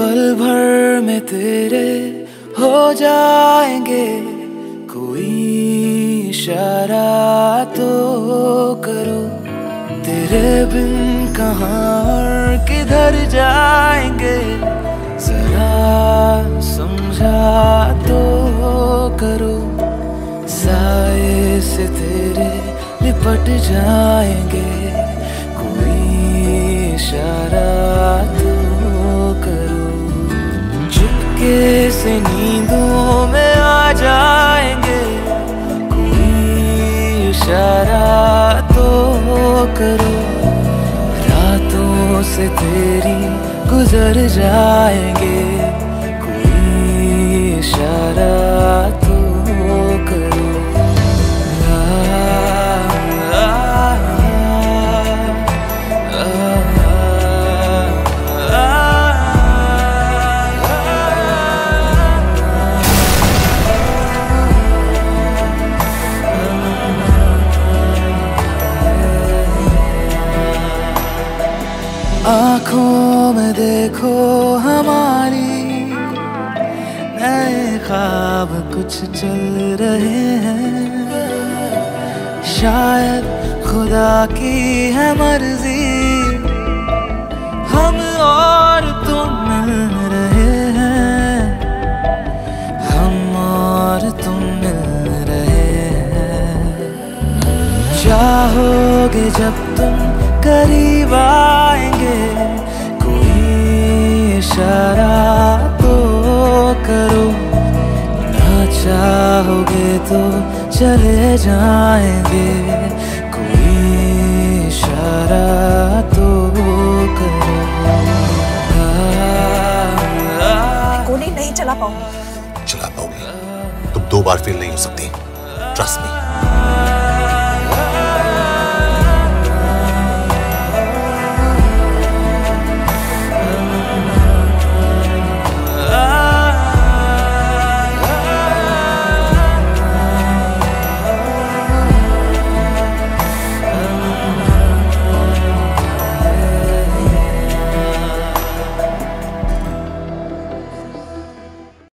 पल भर में तेरे हो जाएँगे। कोई इशारा तो करो, तेरे बिन कहाँ किधर जाएँगे। जरा समझा तो करो, साए से तेरे लिपट जाएँगे। कोई इशारा से तेरी गुजर जाएँगे। कोई इशारा आँखों में देखो हमारी। नए ख्वाब कुछ चल रहे हैं। शायद खुदा की है मर्ज़ी। हम और तुम मिल रहे हैं। हम और तुम मिल रहे हैं। चाहोगे जब तुम करीब आएँगे कोई इशारा तो करो। ना चाहोगे तो चले जाएँगे कोई इशारा तो करो। गोली नहीं चला पाऊँगी। चला पाओगे। तुम दो बार फेल नहीं हो सकती। Trust me